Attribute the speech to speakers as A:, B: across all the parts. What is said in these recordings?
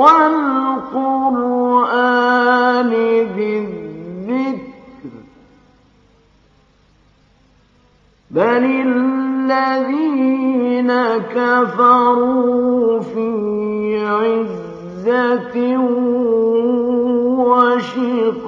A: وَالْقُرْآنِ ذِي بَلِ الَّذِينَ كَفَرُوا فِي عِزَّةٍ وشقاء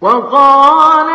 A: وقال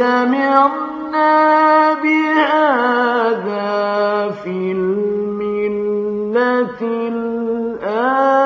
A: سمعنا بهذا في الملة الآخرة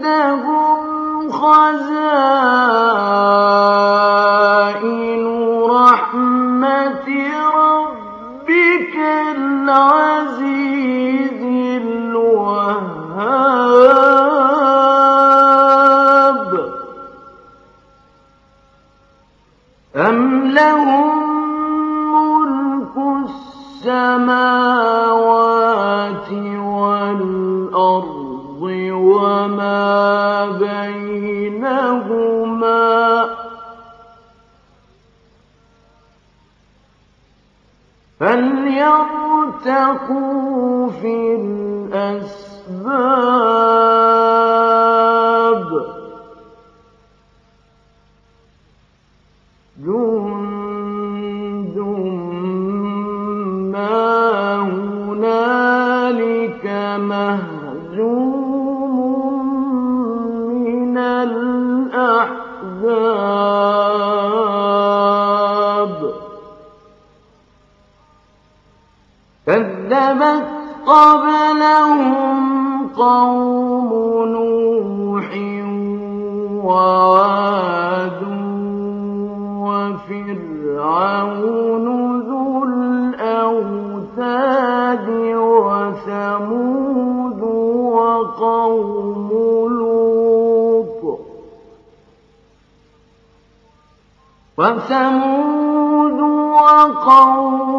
A: عندهم خزائن رحمة ربك العزيز الوهاب. أم لهم ملك السماوات يَرْتَقُوا فِي الْأَسْبَابِ. قوم نوح وعاد وفرعون ذو الأوتاد وثمود وقوم لوط. وثمود وقوم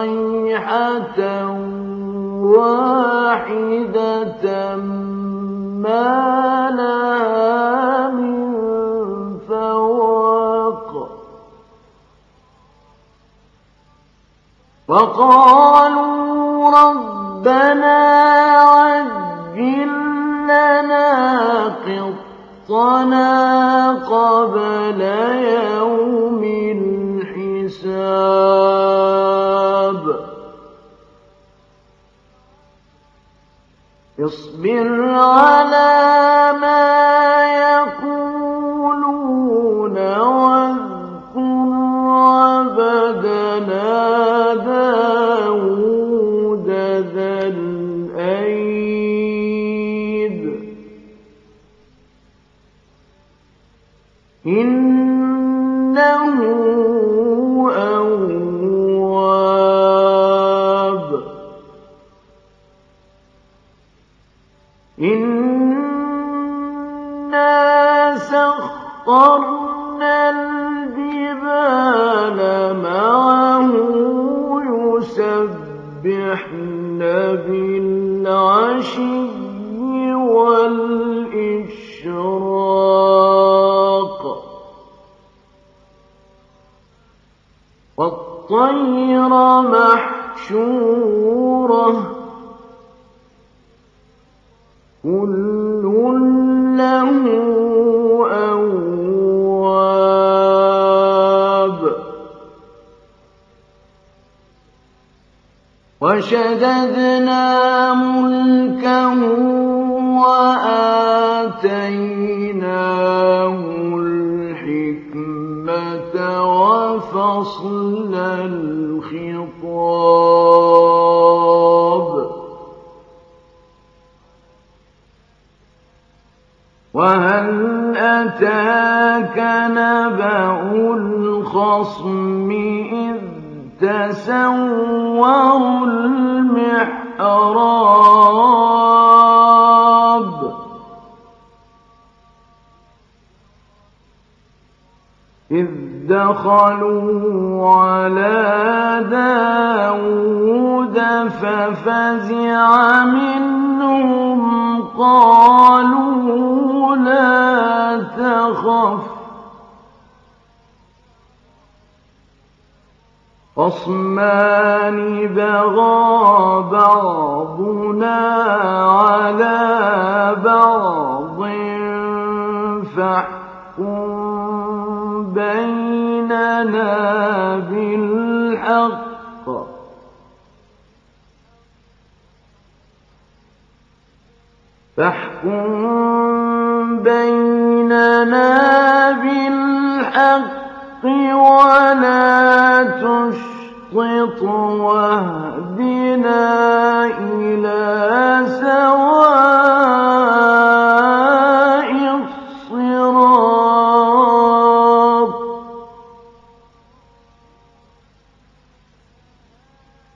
A: صيحة واحدة ما لها من فواق وقالوا ربنا عجل لنا قطنا قبل يوم الحساب اصبر على والطير محشورة. كل له أواب. وشددنا إذ دخلوا على داود ففزع منهم قالوا لا تخف. خصمان بغى بعضنا على بعض فاحكم بيننا بالحق فاحكم بيننا بالحق ولا تشطط واهدنا إلى سواء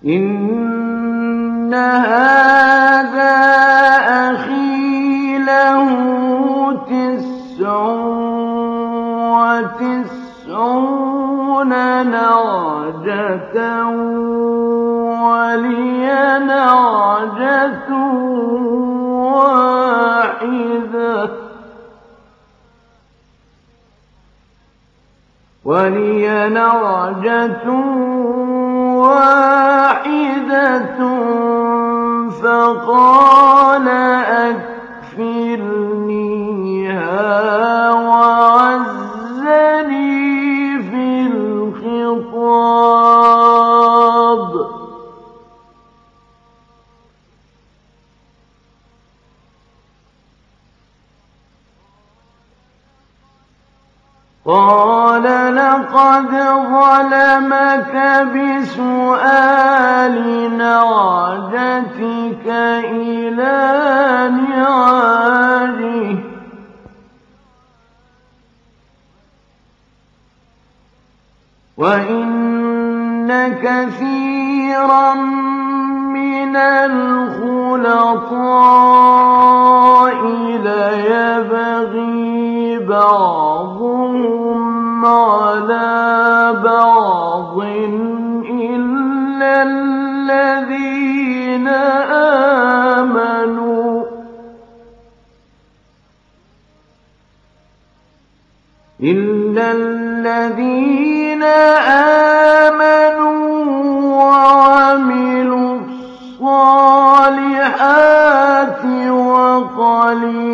A: إن هذا أخي له تسع وتسعون نعجة ولي نعجة واحدة ولي نعجة وَاحِدَةٌ فَقَالَ أَكْفِلْنِيهَا وَعَزَّنِي فِي الْخِطَابِ. قال لقد ظلمك بسؤال نعجتك إلى نعاجه وإن كثيرا من الخلطاء ليبغي بعضهم على بعض إلا الذين آمنوا. وعملوا الصالحات وقليل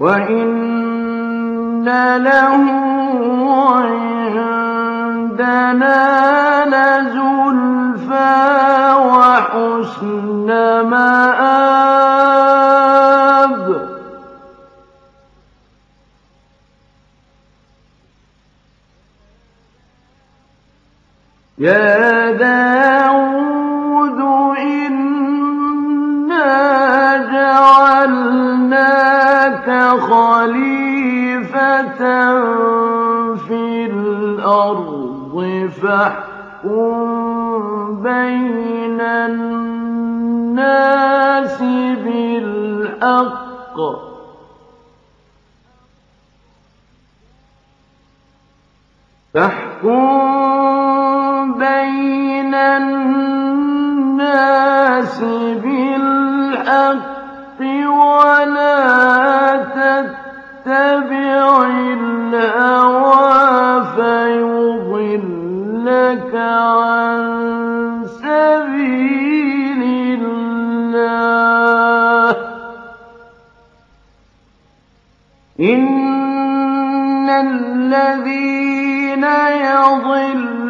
A: وإن له عندنا لزلفى وحسن مآب. يا داود إنا جعلناك خليفة في الأرض فاحكم بين الناس بالحق. فاحكم بين الناس بالحق ولا تتبع الهوى فيضلك عن سبيل الله. إن الذين يضلون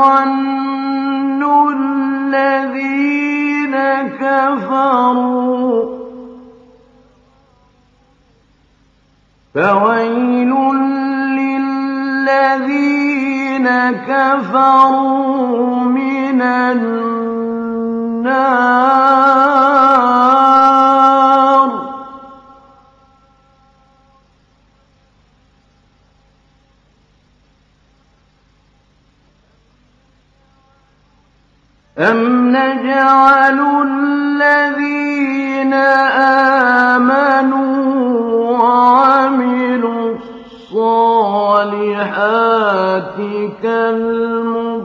A: ذلك ظن الذين كفروا فويل للذين كفروا من النار. أم نجعل الذين آمنوا وعملوا الصالحات كالمفسدين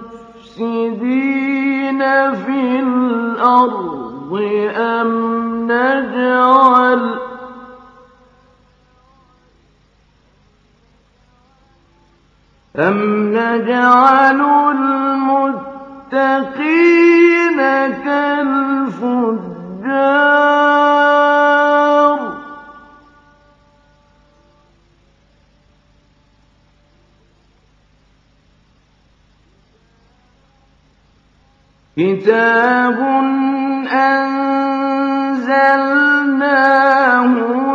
A: في الأرض أم نجعل أم نجعل المتقين كالفجار. كتاب أنزلناه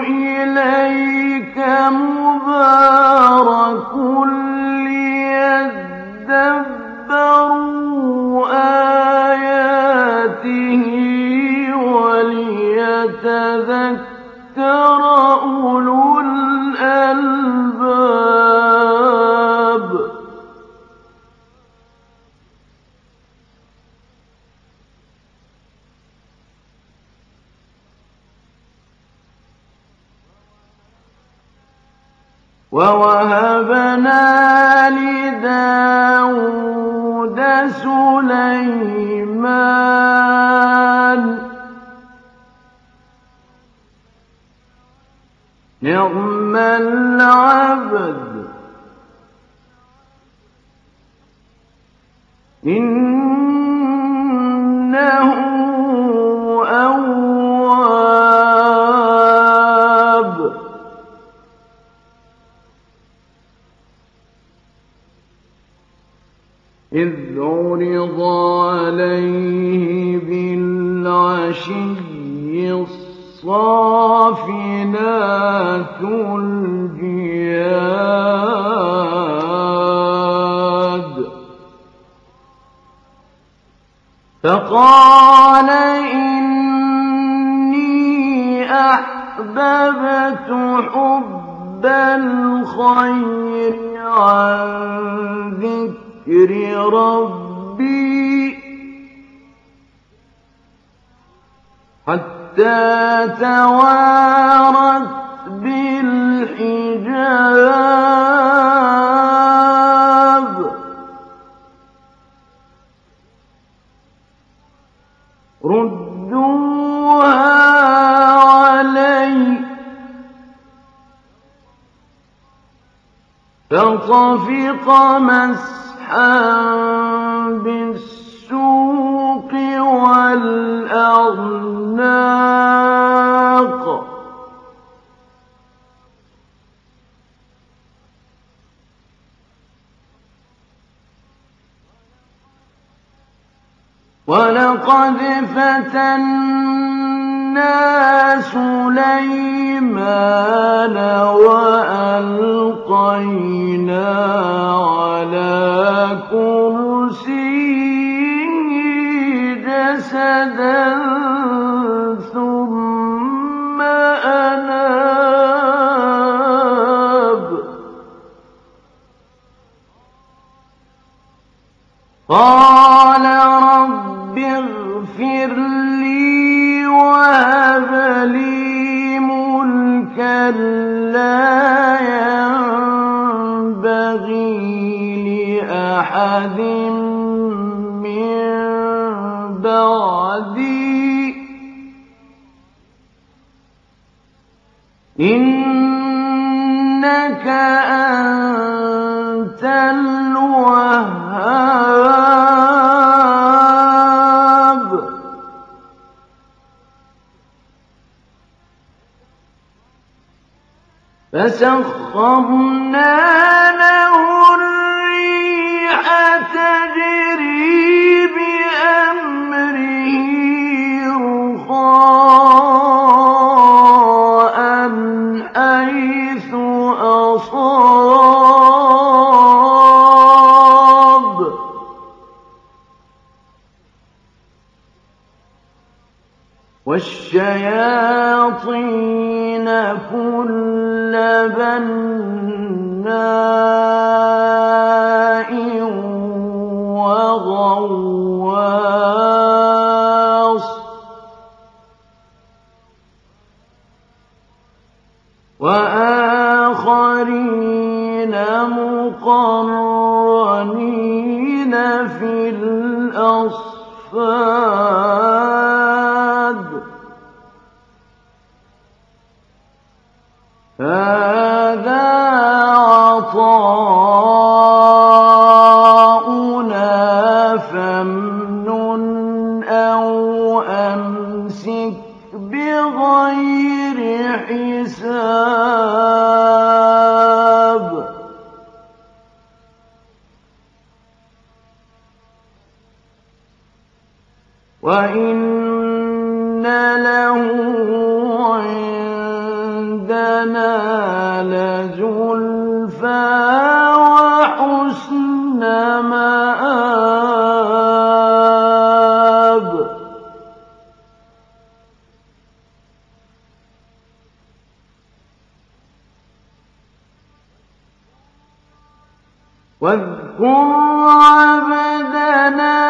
A: إليك مبارك إن فقال إني أحببت حب الخير عن ذكر ربي حتى توارت بالحجاب. فطفق مسح بالسوق والأعناق ولقد فتنا سليمان وألقينا على كرسيه والشياطين كل بناء وَحُسْنَ مَآبٍ. واذكر عبدنا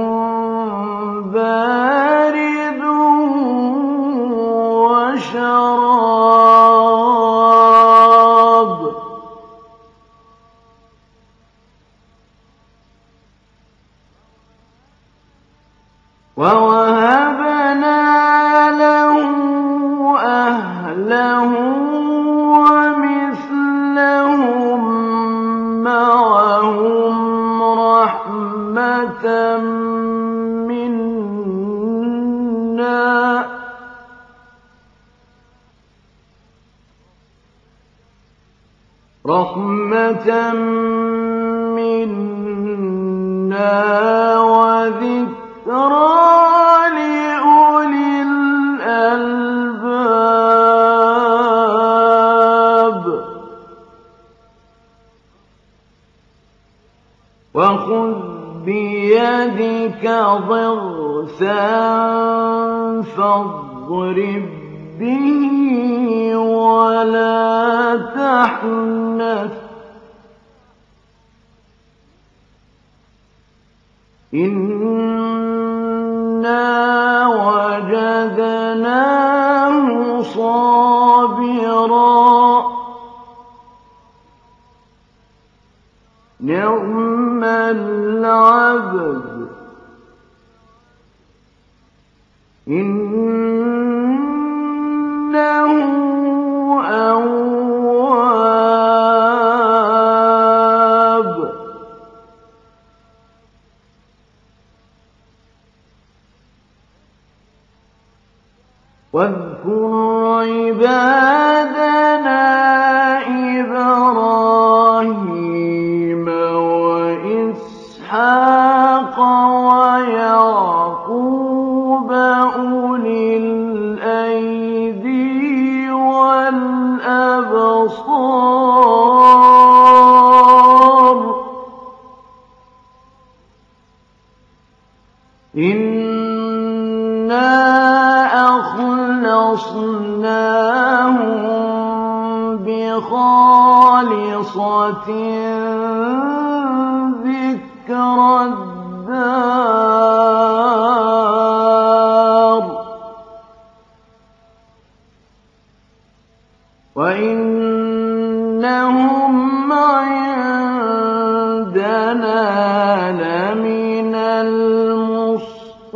A: تَمَّ إن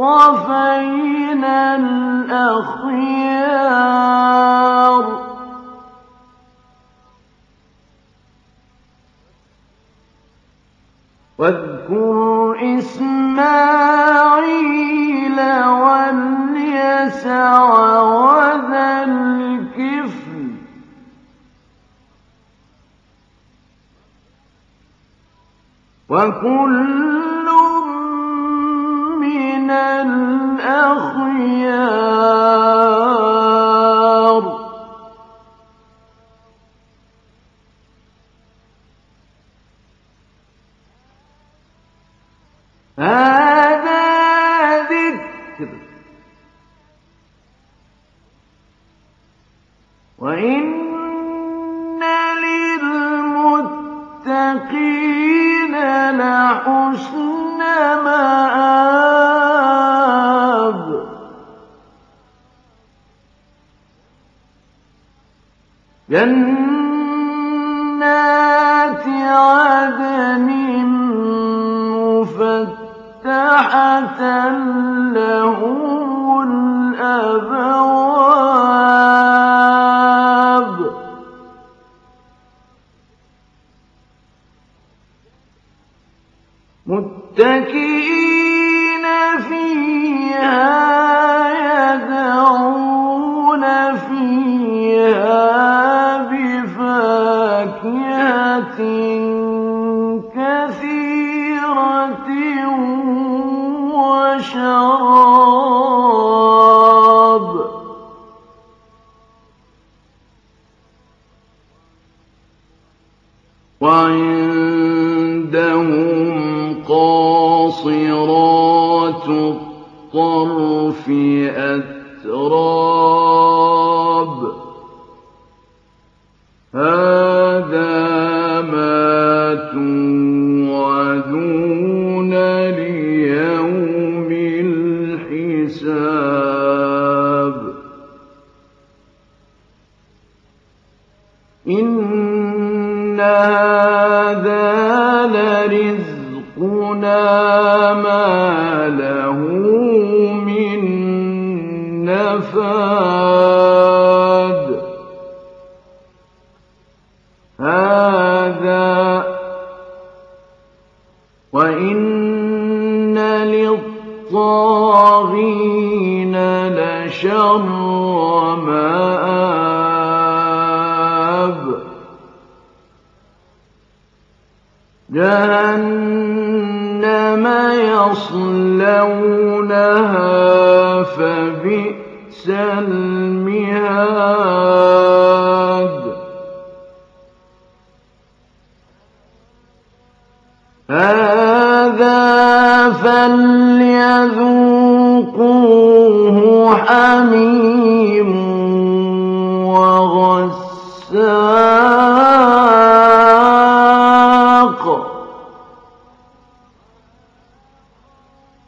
A: اصطفينا الأخيار واذكر إسماعيل واليسع وذا الكفل وكل Ah جَنَّاتِ عَدْنٍ مُّفَتَّحَةً لَّهُمُ الْأَبْوَابُ مَا لَهُ مِن نَّفَادٍ. وَإِنَّ لِلطَّاغِينَ لَشَرَّ مَآبٍ يَصْلَوْنَهَا فَبِئْسَ الْمِهَادُ. هَٰذَا فَلْيَذُوقُوهُ حَمِيمٌ وَغَسَّاقٌ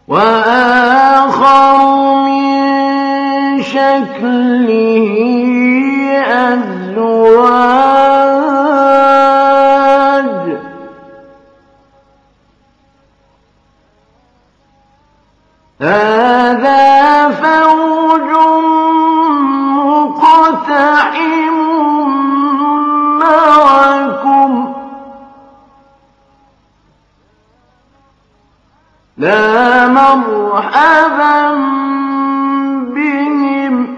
A: وَآخَرُ مِن شَكْلِهِ أَزْوَاجٌ. هَٰذَا فَوْجٌ مَرْحَبًا بِهِمْ ۚ.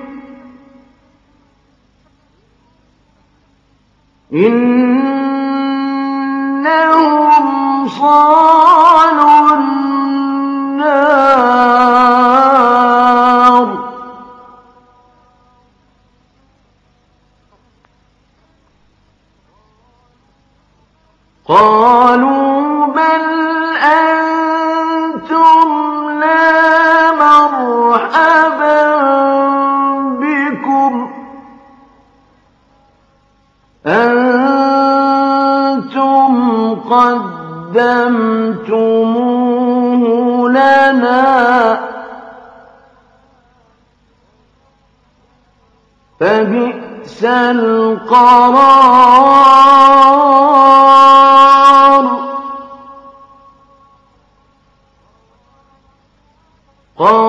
A: قَالُوا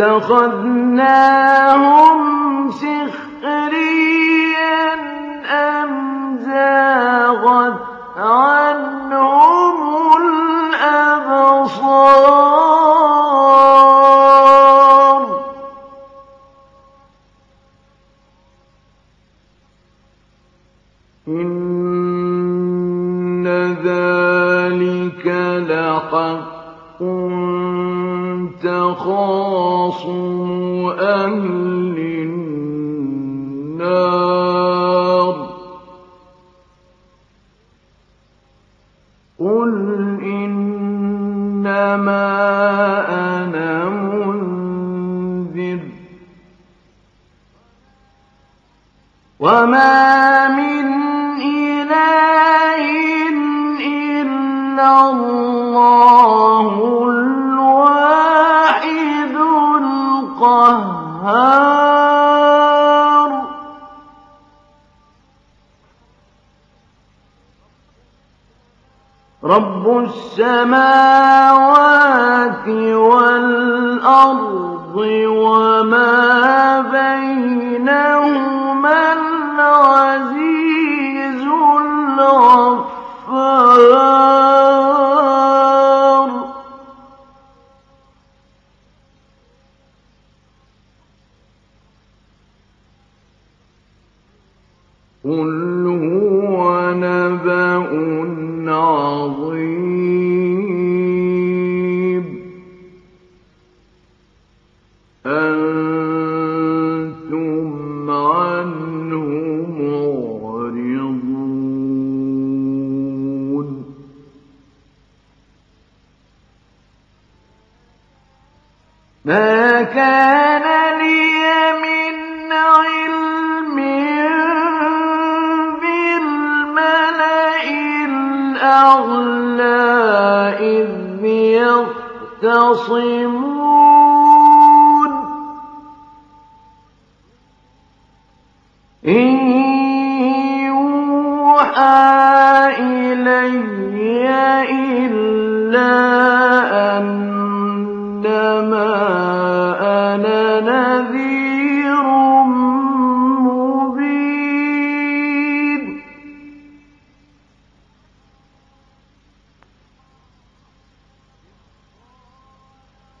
A: أَتَّخَذْنَاهُمْ وما قل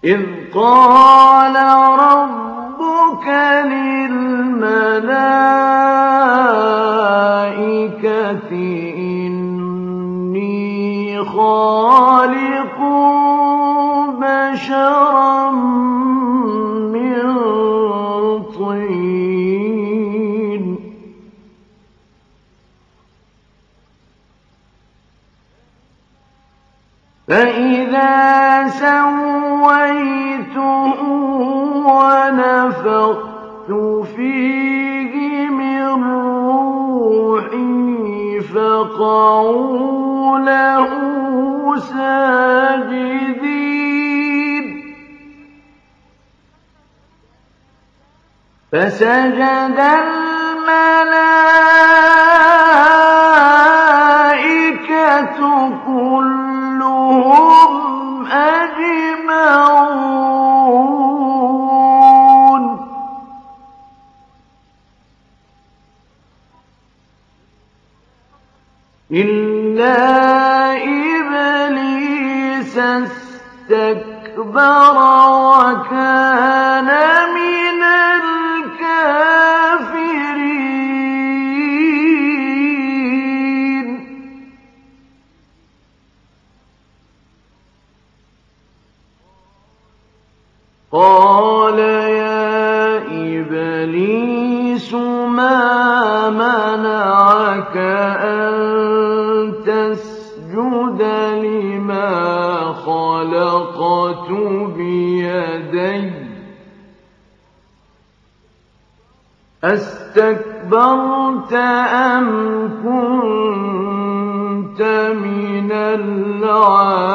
A: إذ قال ربك للملائكة إني خالق ساجدين. فسجد الملائكة كلهم أجمعون. إلا إبليس استكبر وكان من الكافرين قال يا إبليس ما منعك أن خلقت بيدي. أستكبرت أم كنت من العالين؟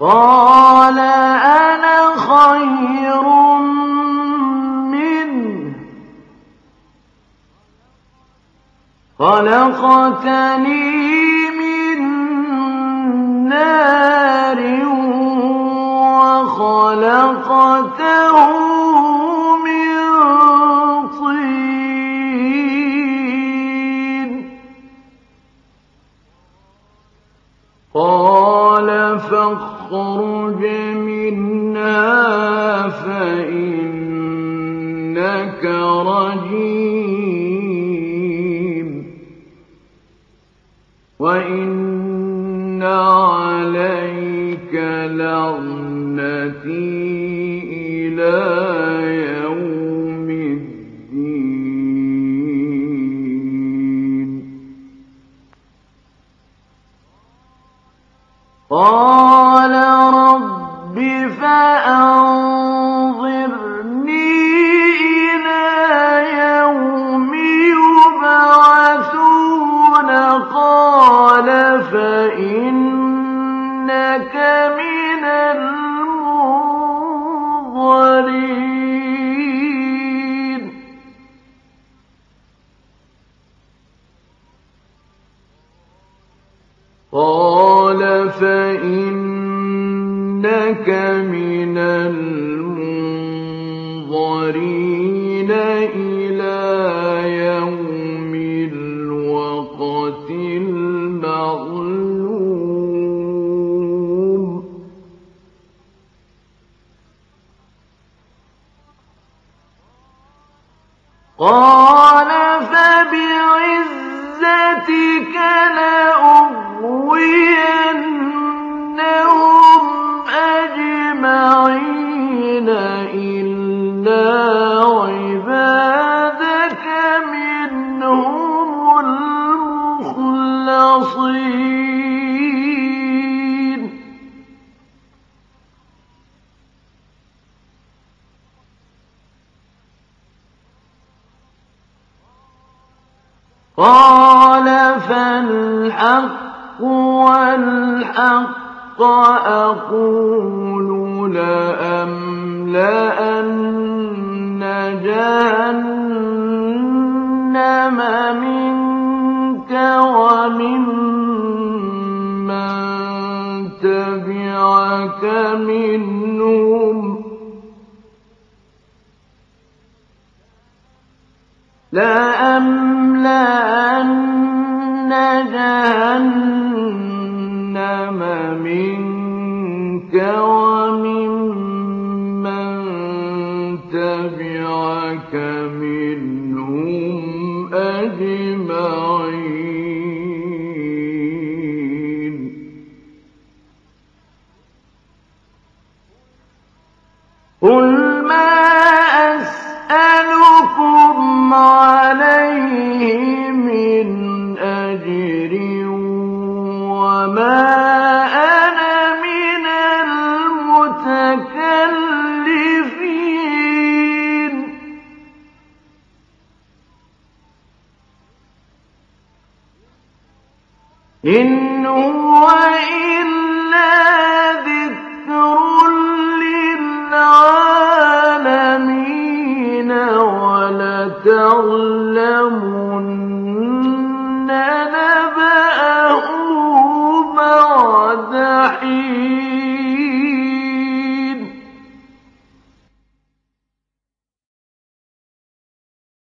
A: قال أنا خير منه. خلقتني نار وخلقته من طين. قال فاخرج منها فإنك رجيم. وَإِنَّ لَعْنَتِي. قَالَ أن إِنْ